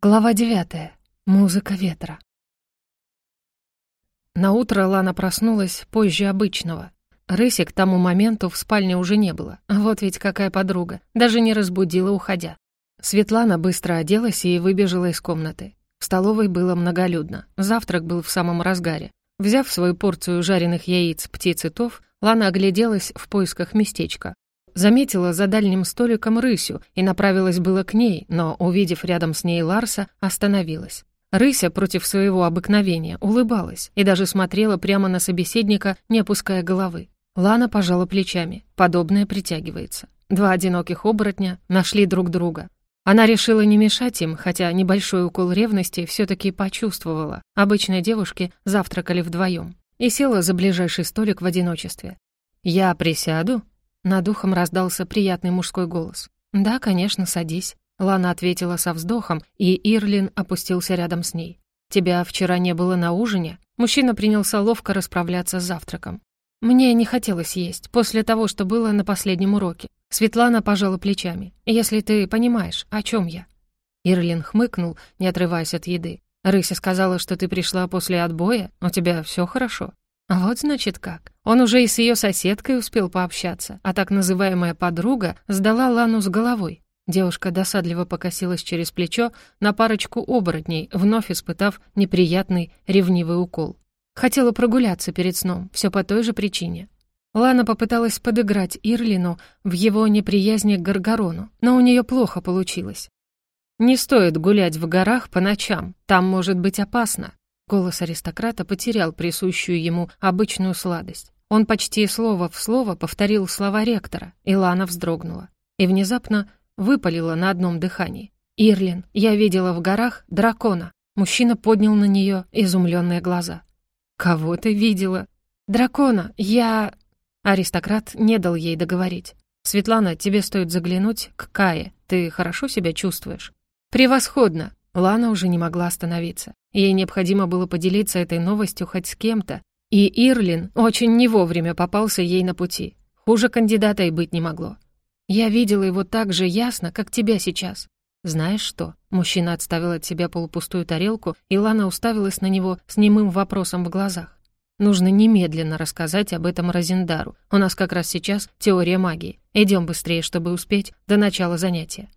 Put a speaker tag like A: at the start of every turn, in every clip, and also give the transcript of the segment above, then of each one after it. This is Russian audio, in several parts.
A: Глава девятая. Музыка ветра. На утро Лана проснулась позже обычного. Рыси к тому моменту в спальне уже не было. Вот ведь какая подруга. Даже не разбудила, уходя. Светлана быстро оделась и выбежала из комнаты. В столовой было многолюдно. Завтрак был в самом разгаре. Взяв свою порцию жареных яиц, птиц и тов, Лана огляделась в поисках местечка. Заметила за дальним столиком рысю и направилась было к ней, но, увидев рядом с ней Ларса, остановилась. Рыся против своего обыкновения улыбалась и даже смотрела прямо на собеседника, не опуская головы. Лана пожала плечами. Подобное притягивается. Два одиноких оборотня нашли друг друга. Она решила не мешать им, хотя небольшой укол ревности все таки почувствовала. Обычные девушки завтракали вдвоем и села за ближайший столик в одиночестве. «Я присяду?» Над ухом раздался приятный мужской голос. «Да, конечно, садись». Лана ответила со вздохом, и Ирлин опустился рядом с ней. «Тебя вчера не было на ужине?» Мужчина принялся ловко расправляться с завтраком. «Мне не хотелось есть, после того, что было на последнем уроке». Светлана пожала плечами. «Если ты понимаешь, о чем я». Ирлин хмыкнул, не отрываясь от еды. «Рыся сказала, что ты пришла после отбоя. У тебя все хорошо?» Вот значит как. Он уже и с ее соседкой успел пообщаться, а так называемая подруга сдала Лану с головой. Девушка досадливо покосилась через плечо на парочку оборотней, вновь испытав неприятный ревнивый укол. Хотела прогуляться перед сном, все по той же причине. Лана попыталась подыграть Ирлину в его неприязни к Гаргарону, но у нее плохо получилось. «Не стоит гулять в горах по ночам, там может быть опасно», Голос аристократа потерял присущую ему обычную сладость. Он почти слово в слово повторил слова ректора, и Лана вздрогнула. И внезапно выпалила на одном дыхании. «Ирлин, я видела в горах дракона». Мужчина поднял на нее изумленные глаза. «Кого ты видела?» «Дракона, я...» Аристократ не дал ей договорить. «Светлана, тебе стоит заглянуть к Кае. Ты хорошо себя чувствуешь?» «Превосходно!» Лана уже не могла остановиться. Ей необходимо было поделиться этой новостью хоть с кем-то. И Ирлин очень не вовремя попался ей на пути. Хуже кандидата и быть не могло. Я видела его так же ясно, как тебя сейчас. Знаешь что? Мужчина отставил от себя полупустую тарелку, и Лана уставилась на него с немым вопросом в глазах. Нужно немедленно рассказать об этом Розендару. У нас как раз сейчас теория магии. Идем быстрее, чтобы успеть до начала занятия.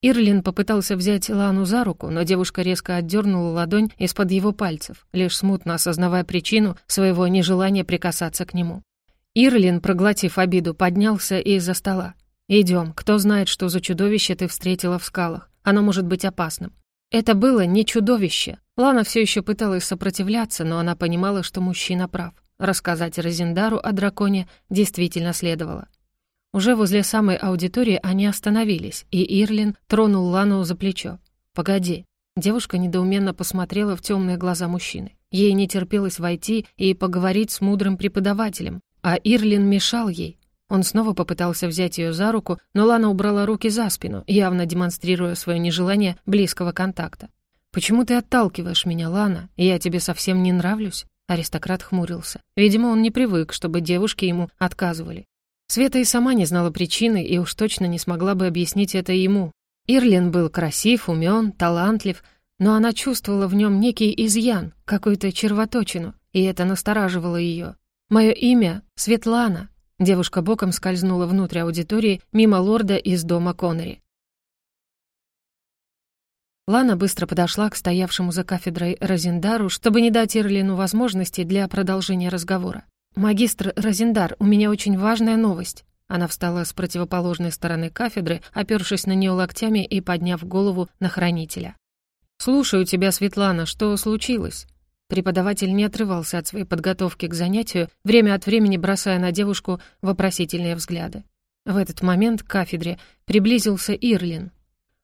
A: Ирлин попытался взять Лану за руку, но девушка резко отдернула ладонь из-под его пальцев, лишь смутно осознавая причину своего нежелания прикасаться к нему. Ирлин, проглотив обиду, поднялся из-за стола. «Идем, кто знает, что за чудовище ты встретила в скалах. Оно может быть опасным». Это было не чудовище. Лана все еще пыталась сопротивляться, но она понимала, что мужчина прав. Рассказать Розендару о драконе действительно следовало. Уже возле самой аудитории они остановились, и Ирлин тронул Лану за плечо. «Погоди». Девушка недоуменно посмотрела в темные глаза мужчины. Ей не терпелось войти и поговорить с мудрым преподавателем, а Ирлин мешал ей. Он снова попытался взять ее за руку, но Лана убрала руки за спину, явно демонстрируя свое нежелание близкого контакта. «Почему ты отталкиваешь меня, Лана? Я тебе совсем не нравлюсь?» Аристократ хмурился. Видимо, он не привык, чтобы девушки ему отказывали. Света и сама не знала причины и уж точно не смогла бы объяснить это ему. Ирлин был красив, умен, талантлив, но она чувствовала в нем некий изъян, какую-то червоточину, и это настораживало ее. «Мое имя — Светлана», — девушка боком скользнула внутрь аудитории мимо лорда из дома Коннери. Лана быстро подошла к стоявшему за кафедрой Розендару, чтобы не дать Ирлину возможности для продолжения разговора. «Магистр Розендар, у меня очень важная новость». Она встала с противоположной стороны кафедры, опёршись на неё локтями и подняв голову на хранителя. «Слушаю тебя, Светлана, что случилось?» Преподаватель не отрывался от своей подготовки к занятию, время от времени бросая на девушку вопросительные взгляды. В этот момент к кафедре приблизился Ирлин.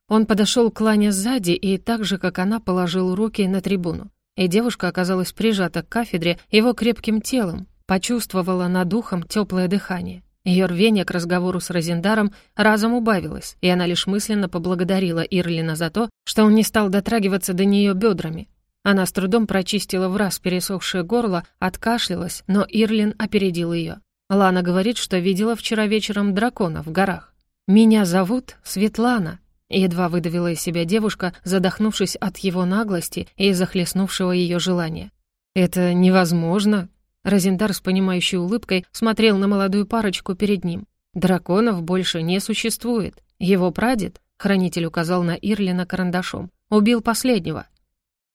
A: Он подошёл к Лане сзади и так же, как она, положил руки на трибуну. И девушка оказалась прижата к кафедре его крепким телом, Почувствовала над духом теплое дыхание. Ее рвение к разговору с Розендаром разом убавилось, и она лишь мысленно поблагодарила Ирлина за то, что он не стал дотрагиваться до нее бедрами. Она с трудом прочистила в раз пересохшее горло, откашлялась, но Ирлин опередил ее. Лана говорит, что видела вчера вечером дракона в горах. «Меня зовут Светлана», Едва выдавила из себя девушка, задохнувшись от его наглости и захлестнувшего ее желания. «Это невозможно!» Розендар с понимающей улыбкой смотрел на молодую парочку перед ним. «Драконов больше не существует. Его прадед, — хранитель указал на Ирлина карандашом, — убил последнего.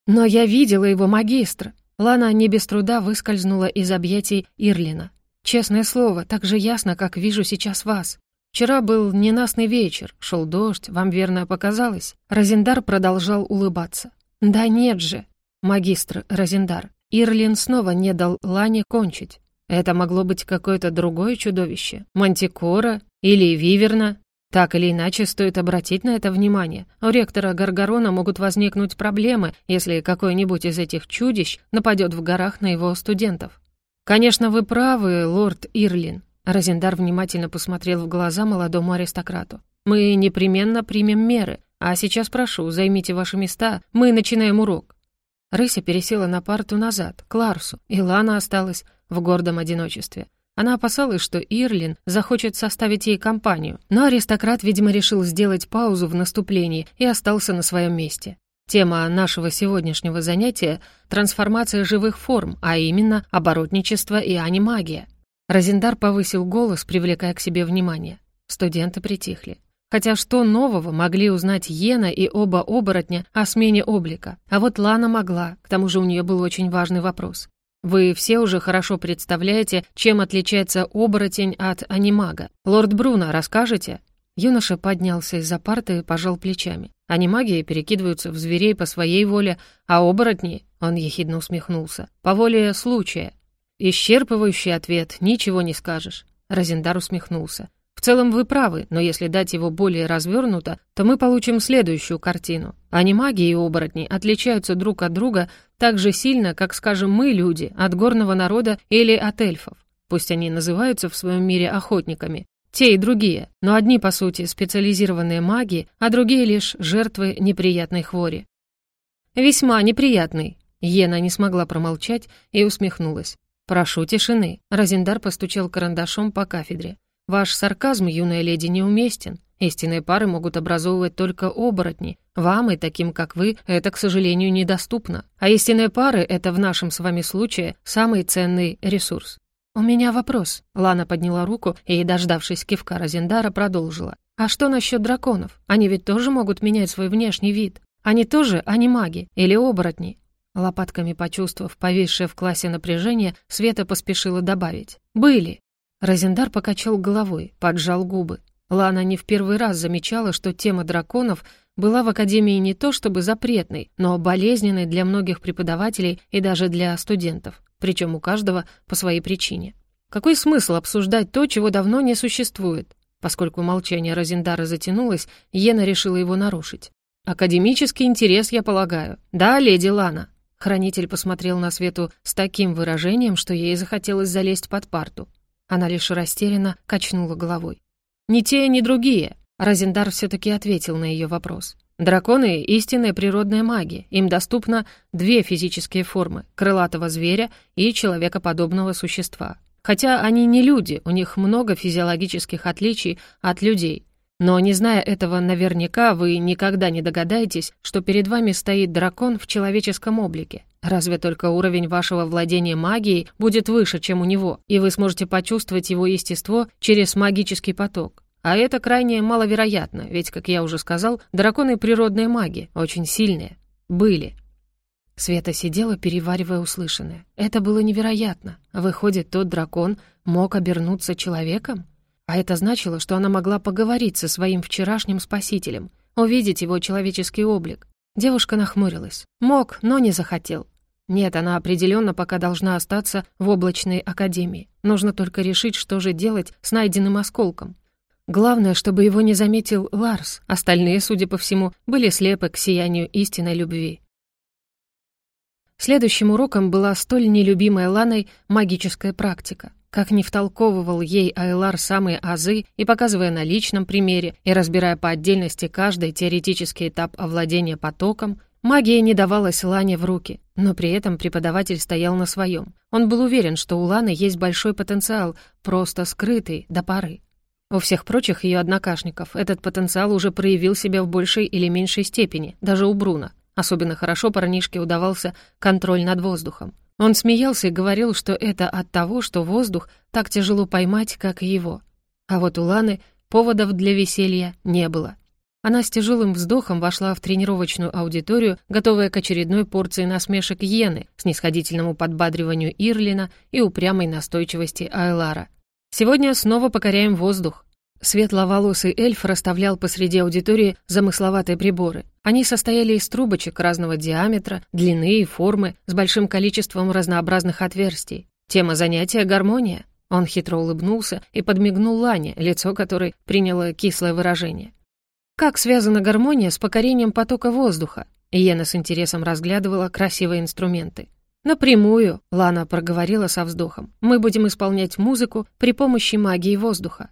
A: Но я видела его магистр. Лана не без труда выскользнула из объятий Ирлина. Честное слово, так же ясно, как вижу сейчас вас. Вчера был ненастный вечер, шел дождь, вам верно показалось. Розендар продолжал улыбаться. Да нет же, магистр Розендар. Ирлин снова не дал Лане кончить. Это могло быть какое-то другое чудовище. Мантикора или Виверна. Так или иначе, стоит обратить на это внимание. У ректора Гаргарона могут возникнуть проблемы, если какое-нибудь из этих чудищ нападет в горах на его студентов. «Конечно, вы правы, лорд Ирлин», Розендар внимательно посмотрел в глаза молодому аристократу. «Мы непременно примем меры, а сейчас прошу, займите ваши места, мы начинаем урок». Рыся пересела на парту назад, к Ларсу, и Лана осталась в гордом одиночестве. Она опасалась, что Ирлин захочет составить ей компанию, но аристократ, видимо, решил сделать паузу в наступлении и остался на своем месте. Тема нашего сегодняшнего занятия — трансформация живых форм, а именно оборотничество и анимагия. Розендар повысил голос, привлекая к себе внимание. Студенты притихли. Хотя что нового могли узнать Йена и оба оборотня о смене облика? А вот Лана могла, к тому же у нее был очень важный вопрос. Вы все уже хорошо представляете, чем отличается оборотень от анимага. Лорд Бруно, расскажете?» Юноша поднялся из-за парты и пожал плечами. Анимаги перекидываются в зверей по своей воле, а оборотни, он ехидно усмехнулся, по воле случая. «Исчерпывающий ответ, ничего не скажешь», — Розендар усмехнулся. «В целом вы правы, но если дать его более развернуто, то мы получим следующую картину. Анимаги и оборотни отличаются друг от друга так же сильно, как, скажем, мы, люди, от горного народа или от эльфов. Пусть они называются в своем мире охотниками, те и другие, но одни, по сути, специализированные маги, а другие лишь жертвы неприятной хвори. «Весьма неприятный», — Ена не смогла промолчать и усмехнулась. «Прошу тишины», — Розендар постучал карандашом по кафедре. «Ваш сарказм, юная леди, неуместен. Истинные пары могут образовывать только оборотни. Вам и таким, как вы, это, к сожалению, недоступно. А истинные пары — это в нашем с вами случае самый ценный ресурс». «У меня вопрос». Лана подняла руку и, дождавшись кивка Розендара, продолжила. «А что насчет драконов? Они ведь тоже могут менять свой внешний вид. Они тоже, они маги или оборотни. Лопатками почувствовав повисшее в классе напряжение, Света поспешила добавить. «Были». Розендар покачал головой, поджал губы. Лана не в первый раз замечала, что тема драконов была в Академии не то чтобы запретной, но болезненной для многих преподавателей и даже для студентов, причем у каждого по своей причине. Какой смысл обсуждать то, чего давно не существует? Поскольку молчание Розендара затянулось, Йена решила его нарушить. «Академический интерес, я полагаю. Да, леди Лана?» Хранитель посмотрел на Свету с таким выражением, что ей захотелось залезть под парту. Она лишь растерянно качнула головой. «Ни те, ни другие», — Розендар все-таки ответил на ее вопрос. «Драконы — истинная природная магия. Им доступно две физические формы — крылатого зверя и человекоподобного существа. Хотя они не люди, у них много физиологических отличий от людей, но не зная этого наверняка, вы никогда не догадаетесь, что перед вами стоит дракон в человеческом облике. Разве только уровень вашего владения магией будет выше, чем у него, и вы сможете почувствовать его естество через магический поток. А это крайне маловероятно, ведь, как я уже сказал, драконы природные маги, очень сильные. Были. Света сидела, переваривая услышанное. Это было невероятно. Выходит, тот дракон мог обернуться человеком? А это значило, что она могла поговорить со своим вчерашним спасителем, увидеть его человеческий облик. Девушка нахмурилась. Мог, но не захотел. Нет, она определенно пока должна остаться в облачной академии. Нужно только решить, что же делать с найденным осколком. Главное, чтобы его не заметил Ларс. Остальные, судя по всему, были слепы к сиянию истинной любви. Следующим уроком была столь нелюбимая Ланой магическая практика. Как не втолковывал ей Айлар самые азы и показывая на личном примере и разбирая по отдельности каждый теоретический этап овладения потоком, магия не давалась Лане в руки, но при этом преподаватель стоял на своем. Он был уверен, что у Ланы есть большой потенциал, просто скрытый до поры. У всех прочих ее однокашников этот потенциал уже проявил себя в большей или меньшей степени, даже у Бруна. Особенно хорошо парнишке удавался контроль над воздухом. Он смеялся и говорил, что это от того, что воздух так тяжело поймать, как его. А вот у Ланы поводов для веселья не было. Она с тяжелым вздохом вошла в тренировочную аудиторию, готовая к очередной порции насмешек Йены, снисходительному подбадриванию Ирлина и упрямой настойчивости Айлара. «Сегодня снова покоряем воздух». Светловолосый эльф расставлял посреди аудитории замысловатые приборы. Они состояли из трубочек разного диаметра, длины и формы, с большим количеством разнообразных отверстий. Тема занятия — гармония. Он хитро улыбнулся и подмигнул Лане, лицо которой приняло кислое выражение. Как связана гармония с покорением потока воздуха? Йена с интересом разглядывала красивые инструменты. «Напрямую», — Лана проговорила со вздохом, «мы будем исполнять музыку при помощи магии воздуха».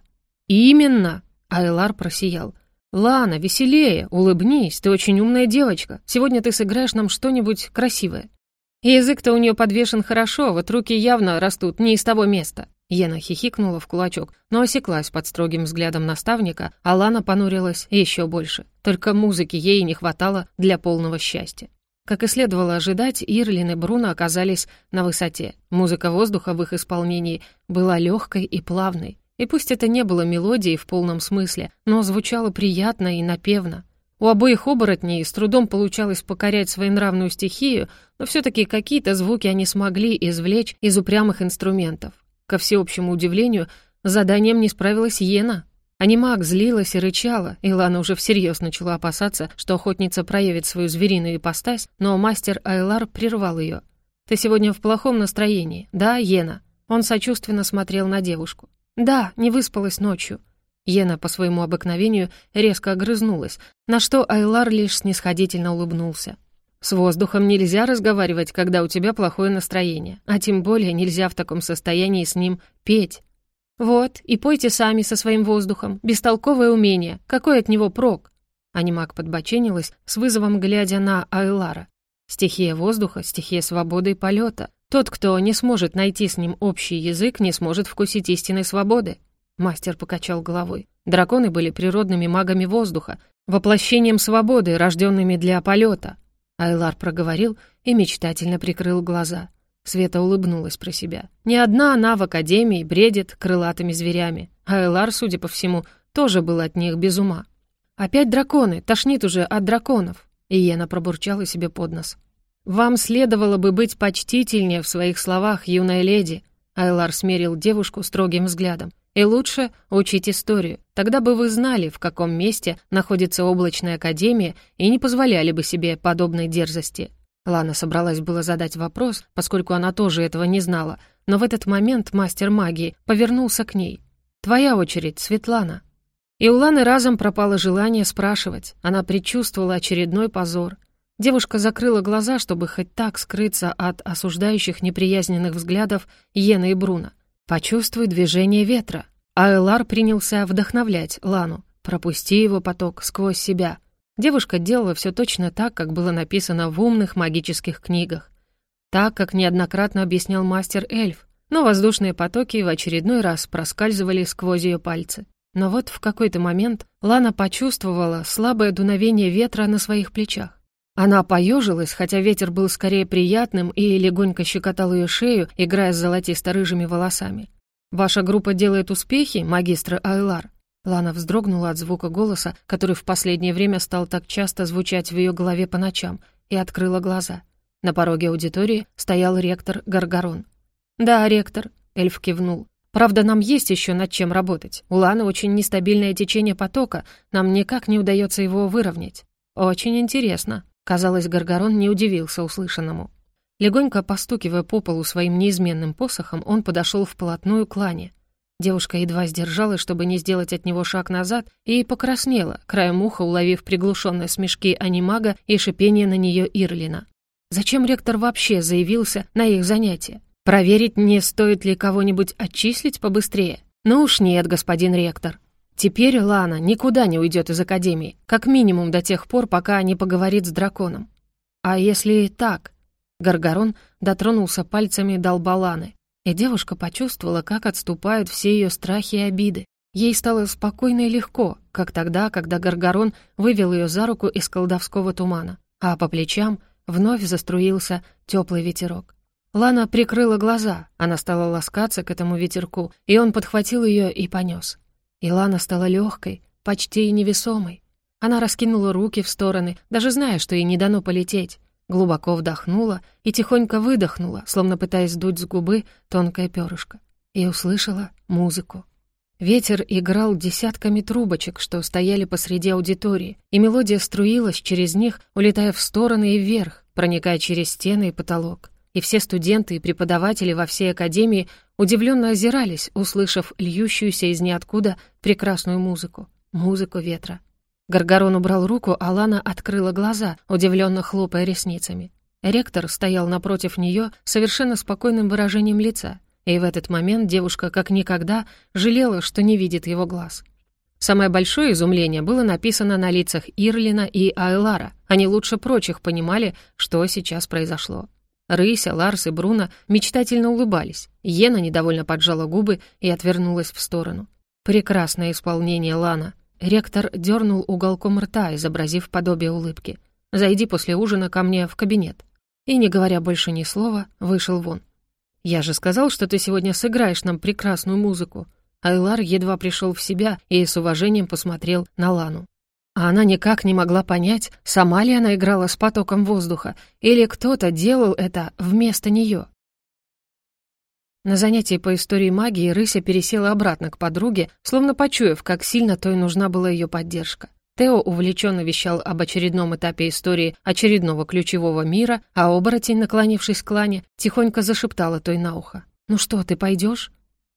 A: «Именно!» — Айлар просиял. «Лана, веселее, улыбнись, ты очень умная девочка. Сегодня ты сыграешь нам что-нибудь красивое». Язык-то у нее подвешен хорошо, вот руки явно растут не из того места. Ена хихикнула в кулачок, но осеклась под строгим взглядом наставника, а Лана понурилась еще больше. Только музыки ей не хватало для полного счастья. Как и следовало ожидать, Ирлин и Бруно оказались на высоте. Музыка воздуха в их исполнении была легкой и плавной. И пусть это не было мелодией в полном смысле, но звучало приятно и напевно. У обоих оборотней с трудом получалось покорять своенравную стихию, но все таки какие-то звуки они смогли извлечь из упрямых инструментов. Ко всеобщему удивлению, заданием не справилась Йена. Анимак злилась и рычала, и Лана уже всерьез начала опасаться, что охотница проявит свою звериную ипостась, но мастер Айлар прервал ее. «Ты сегодня в плохом настроении, да, Йена?» Он сочувственно смотрел на девушку. «Да, не выспалась ночью». Йена по своему обыкновению резко огрызнулась, на что Айлар лишь снисходительно улыбнулся. С воздухом нельзя разговаривать, когда у тебя плохое настроение, а тем более нельзя в таком состоянии с ним петь. Вот, и пойте сами со своим воздухом. Бестолковое умение. Какой от него прок? Анимак подбоченилась, с вызовом глядя на Айлара. Стихия воздуха, стихия свободы и полета. Тот, кто не сможет найти с ним общий язык, не сможет вкусить истинной свободы. Мастер покачал головой. Драконы были природными магами воздуха, воплощением свободы, рожденными для полета. Айлар проговорил и мечтательно прикрыл глаза. Света улыбнулась про себя. Ни одна она в академии бредит крылатыми зверями. Айлар, судя по всему, тоже был от них без ума. «Опять драконы! Тошнит уже от драконов!» Иена пробурчала себе под нос. «Вам следовало бы быть почтительнее в своих словах, юная леди», Айлар смерил девушку строгим взглядом. И лучше учить историю. Тогда бы вы знали, в каком месте находится облачная академия и не позволяли бы себе подобной дерзости. Лана собралась было задать вопрос, поскольку она тоже этого не знала, но в этот момент мастер магии повернулся к ней. «Твоя очередь, Светлана». И у Ланы разом пропало желание спрашивать. Она предчувствовала очередной позор. Девушка закрыла глаза, чтобы хоть так скрыться от осуждающих неприязненных взглядов Йена и Бруна. Почувствуй движение ветра. Айлар принялся вдохновлять Лану. Пропусти его поток сквозь себя. Девушка делала все точно так, как было написано в умных магических книгах. Так, как неоднократно объяснял мастер-эльф. Но воздушные потоки в очередной раз проскальзывали сквозь ее пальцы. Но вот в какой-то момент Лана почувствовала слабое дуновение ветра на своих плечах. Она поежилась, хотя ветер был скорее приятным и легонько щекотал ее шею, играя с золотисто-рыжими волосами. «Ваша группа делает успехи, магистр Айлар?» Лана вздрогнула от звука голоса, который в последнее время стал так часто звучать в ее голове по ночам, и открыла глаза. На пороге аудитории стоял ректор Гаргарон. «Да, ректор», — эльф кивнул. «Правда, нам есть еще над чем работать. У Ланы очень нестабильное течение потока, нам никак не удается его выровнять». «Очень интересно», Казалось, Гаргарон не удивился услышанному. Легонько постукивая по полу своим неизменным посохом, он подошел вплотную к Лане. Девушка едва сдержалась, чтобы не сделать от него шаг назад, и покраснела, краем уха уловив приглушенные смешки анимага и шипение на нее Ирлина. Зачем ректор вообще заявился на их занятия? Проверить, не стоит ли кого-нибудь отчислить побыстрее? Ну уж нет, господин ректор. Теперь Лана никуда не уйдет из Академии, как минимум до тех пор, пока не поговорит с драконом. А если так? Гаргарон дотронулся пальцами до лба Ланы, и девушка почувствовала, как отступают все ее страхи и обиды. Ей стало спокойно и легко, как тогда, когда Гаргарон вывел ее за руку из колдовского тумана, а по плечам вновь заструился теплый ветерок. Лана прикрыла глаза, она стала ласкаться к этому ветерку, и он подхватил ее и понес. И Лана стала легкой, почти невесомой. Она раскинула руки в стороны, даже зная, что ей не дано полететь, глубоко вдохнула и тихонько выдохнула, словно пытаясь сдуть с губы тонкое перышко, и услышала музыку. Ветер играл десятками трубочек, что стояли посреди аудитории, и мелодия струилась через них, улетая в стороны и вверх, проникая через стены и потолок. И все студенты и преподаватели во всей академии удивленно озирались, услышав льющуюся из ниоткуда прекрасную музыку. Музыку ветра. Гаргарон убрал руку, а Лана открыла глаза, удивленно хлопая ресницами. Ректор стоял напротив нее совершенно спокойным выражением лица, и в этот момент девушка как никогда жалела, что не видит его глаз. Самое большое изумление было написано на лицах Ирлина и Айлара. Они лучше прочих понимали, что сейчас произошло. Рыся, Ларс и Бруно мечтательно улыбались. Ена недовольно поджала губы и отвернулась в сторону. «Прекрасное исполнение, Лана!» Ректор дернул уголком рта, изобразив подобие улыбки. «Зайди после ужина ко мне в кабинет». И, не говоря больше ни слова, вышел вон. «Я же сказал, что ты сегодня сыграешь нам прекрасную музыку». Айлар едва пришел в себя и с уважением посмотрел на Лану. А она никак не могла понять, сама ли она играла с потоком воздуха, или кто-то делал это вместо нее. На занятии по истории магии Рыся пересела обратно к подруге, словно почуяв, как сильно той нужна была ее поддержка. Тео увлеченно вещал об очередном этапе истории очередного ключевого мира, а оборотень, наклонившись к Лане, тихонько зашептала той на ухо. «Ну что, ты пойдешь?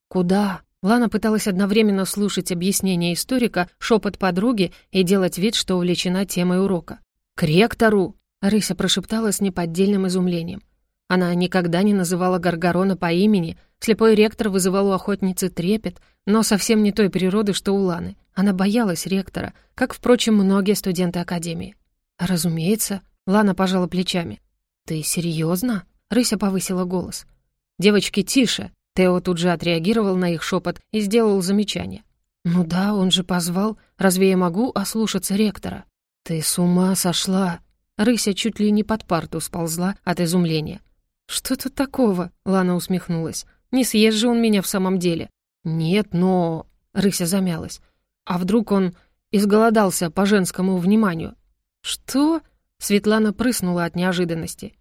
A: «Куда?» Лана пыталась одновременно слушать объяснение историка, шепот подруги и делать вид, что увлечена темой урока. «К ректору!» — Рыся прошептала с неподдельным изумлением. Она никогда не называла Гаргарона по имени, слепой ректор вызывал у охотницы трепет, но совсем не той природы, что у Ланы. Она боялась ректора, как, впрочем, многие студенты Академии. «Разумеется», — Лана пожала плечами. «Ты серьезно? Рыся повысила голос. «Девочки, тише!» Тео тут же отреагировал на их шепот и сделал замечание. «Ну да, он же позвал. Разве я могу ослушаться ректора?» «Ты с ума сошла!» Рыся чуть ли не под парту сползла от изумления. «Что тут такого?» — Лана усмехнулась. «Не съест же он меня в самом деле». «Нет, но...» — Рыся замялась. «А вдруг он изголодался по женскому вниманию?» «Что?» — Светлана прыснула от неожиданности.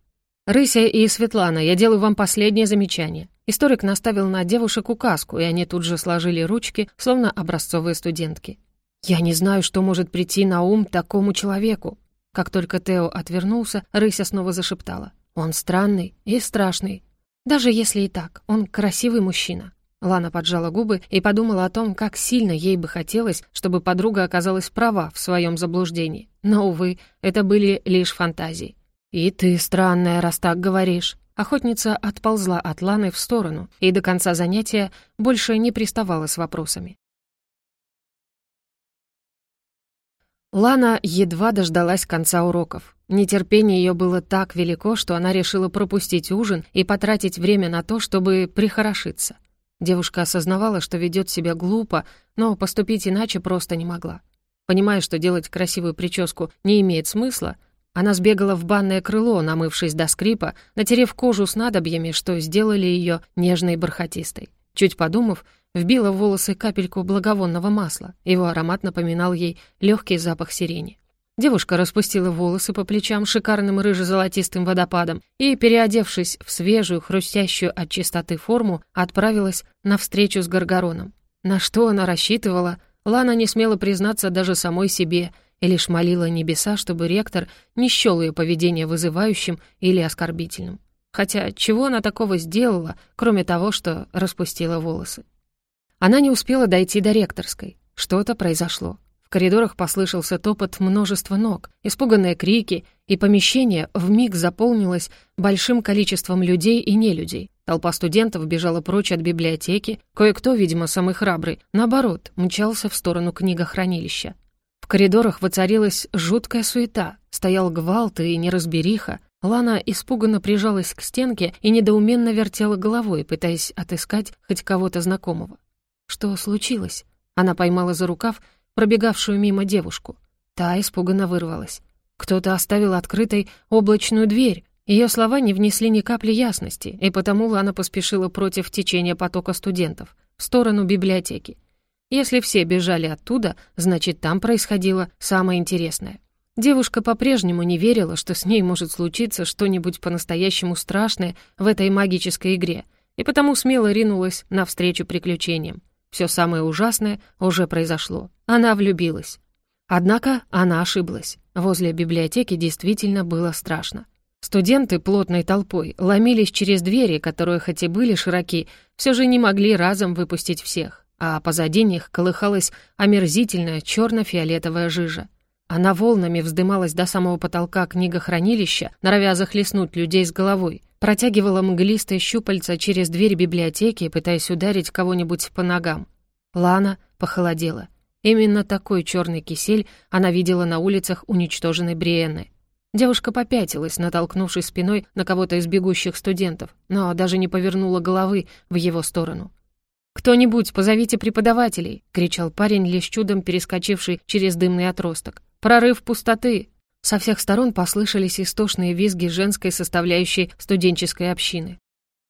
A: «Рыся и Светлана, я делаю вам последнее замечание». Историк наставил на девушек указку, и они тут же сложили ручки, словно образцовые студентки. «Я не знаю, что может прийти на ум такому человеку». Как только Тео отвернулся, Рыся снова зашептала. Он странный и страшный. Даже если и так, он красивый мужчина. Лана поджала губы и подумала о том, как сильно ей бы хотелось, чтобы подруга оказалась права в своем заблуждении. Но, увы, это были лишь фантазии. «И ты странная, раз так говоришь». Охотница отползла от Ланы в сторону и до конца занятия больше не приставала с вопросами. Лана едва дождалась конца уроков. Нетерпение ее было так велико, что она решила пропустить ужин и потратить время на то, чтобы прихорошиться. Девушка осознавала, что ведет себя глупо, но поступить иначе просто не могла. Понимая, что делать красивую прическу не имеет смысла, она сбегала в банное крыло, намывшись до скрипа, натерев кожу с надобьями, что сделали ее нежной и бархатистой. Чуть подумав, вбила в волосы капельку благовонного масла. Его аромат напоминал ей легкий запах сирени. Девушка распустила волосы по плечам шикарным рыже-золотистым водопадом и, переодевшись в свежую, хрустящую от чистоты форму, отправилась на встречу с Гаргароном. На что она рассчитывала, Лана не смела признаться даже самой себе и лишь молила небеса, чтобы ректор не счёл ее поведение вызывающим или оскорбительным. Хотя чего она такого сделала, кроме того, что распустила волосы? Она не успела дойти до ректорской. Что-то произошло. В коридорах послышался топот множества ног, испуганные крики, и помещение вмиг заполнилось большим количеством людей и нелюдей. Толпа студентов бежала прочь от библиотеки, кое-кто, видимо, самый храбрый, наоборот, мчался в сторону книгохранилища. Коридорах воцарилась жуткая суета, стоял гвалт и неразбериха, Лана испуганно прижалась к стенке и недоуменно вертела головой, пытаясь отыскать хоть кого-то знакомого. Что случилось? Она поймала за рукав пробегавшую мимо девушку. Та испуганно вырвалась. Кто-то оставил открытой облачную дверь. Ее слова не внесли ни капли ясности, и потому Лана поспешила против течения потока студентов, в сторону библиотеки. Если все бежали оттуда, значит, там происходило самое интересное. Девушка по-прежнему не верила, что с ней может случиться что-нибудь по-настоящему страшное в этой магической игре, и потому смело ринулась навстречу приключениям. Все самое ужасное уже произошло. Она влюбилась. Однако она ошиблась. Возле библиотеки действительно было страшно. Студенты плотной толпой ломились через двери, которые хоть и были широки, все же не могли разом выпустить всех, а позади них колыхалась омерзительная черно-фиолетовая жижа. Она волнами вздымалась до самого потолка книгохранилища, норовя захлестнуть людей с головой, протягивала мглистые щупальца через дверь библиотеки, пытаясь ударить кого-нибудь по ногам. Лана похолодела. Именно такой черный кисель она видела на улицах уничтоженной Бриенны. Девушка попятилась, натолкнувшись спиной на кого-то из бегущих студентов, но даже не повернула головы в его сторону. «Кто-нибудь, позовите преподавателей!» — кричал парень, лишь чудом перескочивший через дымный отросток. «Прорыв пустоты!» Со всех сторон послышались истошные визги женской составляющей студенческой общины.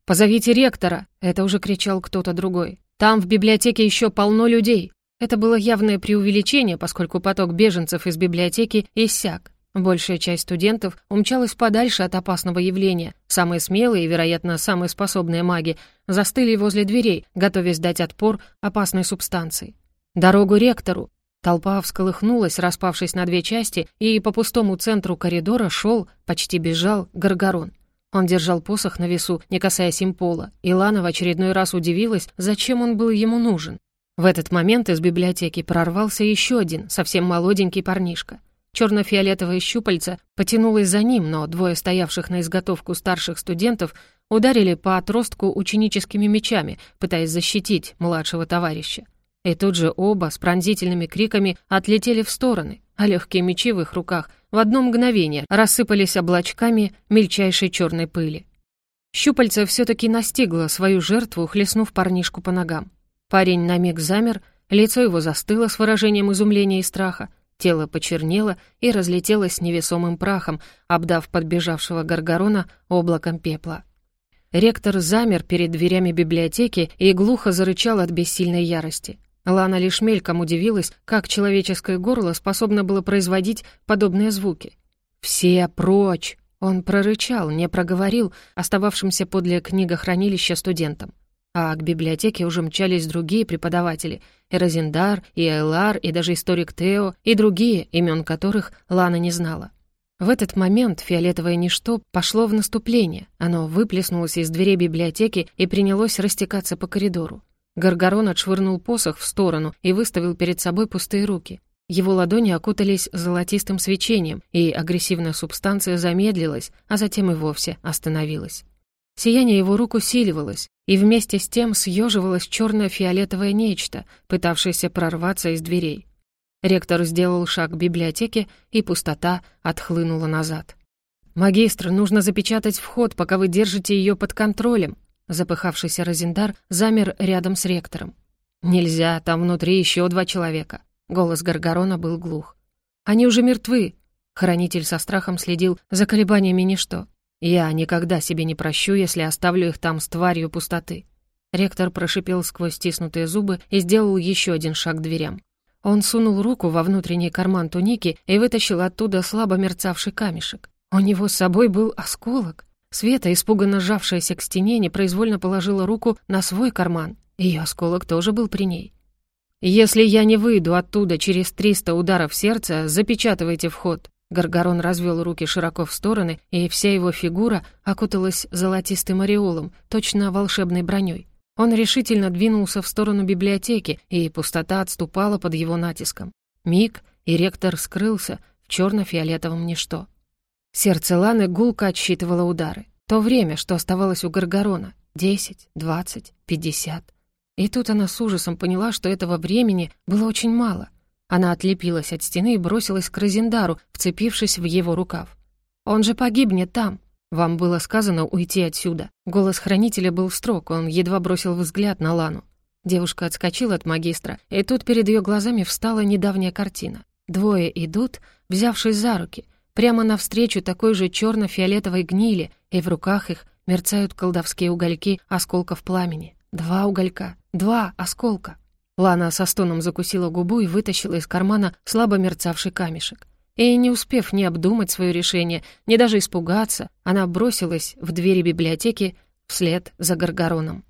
A: «Позовите ректора!» — это уже кричал кто-то другой. «Там в библиотеке еще полно людей!» Это было явное преувеличение, поскольку поток беженцев из библиотеки иссяк. Большая часть студентов умчалась подальше от опасного явления. Самые смелые и, вероятно, самые способные маги застыли возле дверей, готовясь дать отпор опасной субстанции. «Дорогу ректору!» Толпа всколыхнулась, распавшись на две части, и по пустому центру коридора шел, почти бежал, Гаргарон. Он держал посох на весу, не касаясь им пола, и Лана в очередной раз удивилась, зачем он был ему нужен. В этот момент из библиотеки прорвался еще один, совсем молоденький парнишка. Черно-фиолетовое щупальце потянулось за ним, но двое стоявших на изготовку старших студентов ударили по отростку ученическими мечами, пытаясь защитить младшего товарища. И тут же оба с пронзительными криками отлетели в стороны, а легкие мечи в их руках в одно мгновение рассыпались облачками мельчайшей черной пыли. Щупальце все-таки настигло свою жертву, хлестнув парнишку по ногам. Парень на миг замер, лицо его застыло с выражением изумления и страха, Тело почернело и разлетелось невесомым прахом, обдав подбежавшего Гаргорона облаком пепла. Ректор замер перед дверями библиотеки и глухо зарычал от бессильной ярости. Лана лишь мельком удивилась, как человеческое горло способно было производить подобные звуки. «Все прочь!» Он прорычал, не проговорил остававшимся подле книгохранилища студентам. А к библиотеке уже мчались другие преподаватели — и Розендар, и Элар, и даже историк Тео, и другие, имен которых Лана не знала. В этот момент фиолетовое ничто пошло в наступление. Оно выплеснулось из дверей библиотеки и принялось растекаться по коридору. Гаргорон отшвырнул посох в сторону и выставил перед собой пустые руки. Его ладони окутались золотистым свечением, и агрессивная субстанция замедлилась, а затем и вовсе остановилась. Сияние его рук усиливалось, и вместе с тем съеживалось черно-фиолетовое нечто, пытавшееся прорваться из дверей. Ректор сделал шаг к библиотеке, и пустота отхлынула назад. «Магистр, нужно запечатать вход, пока вы держите ее под контролем», Запыхавшийся Розендар замер рядом с ректором. «Нельзя, там внутри еще два человека». Голос Гаргорона был глух. «Они уже мертвы». Хранитель со страхом следил за колебаниями ничто. Я никогда себе не прощу, если оставлю их там с тварью пустоты. Ректор прошипел сквозь стиснутые зубы и сделал еще один шаг к дверям. Он сунул руку во внутренний карман туники и вытащил оттуда слабо мерцавший камешек. У него с собой был осколок. Света, испуганно сжавшаяся к стене, непроизвольно положила руку на свой карман. Ее осколок тоже был при ней. «Если я не выйду оттуда через триста ударов сердца, запечатывайте вход», Гаргарон развел руки широко в стороны, и вся его фигура окуталась золотистым ореолом, точно волшебной броней. Он решительно двинулся в сторону библиотеки, и пустота отступала под его натиском. Миг, и ректор скрылся в черно-фиолетовом ничто. Сердце Ланы гулко отсчитывало удары. То время, что оставалось у Гаргарона — десять, двадцать, пятьдесят. И тут она с ужасом поняла, что этого времени было очень мало — она отлепилась от стены и бросилась к Розендару, вцепившись в его рукав. «Он же погибнет там!» «Вам было сказано уйти отсюда». Голос хранителя был строг, он едва бросил взгляд на Лану. Девушка отскочила от магистра, и тут перед ее глазами встала недавняя картина. Двое идут, взявшись за руки, прямо навстречу такой же черно фиолетовой гнили, и в руках их мерцают колдовские угольки осколков пламени. Два уголька, два осколка. Лана со стоном закусила губу и вытащила из кармана слабо мерцавший камешек. И, не успев ни обдумать свое решение, ни даже испугаться, она бросилась в двери библиотеки вслед за Гаргароном.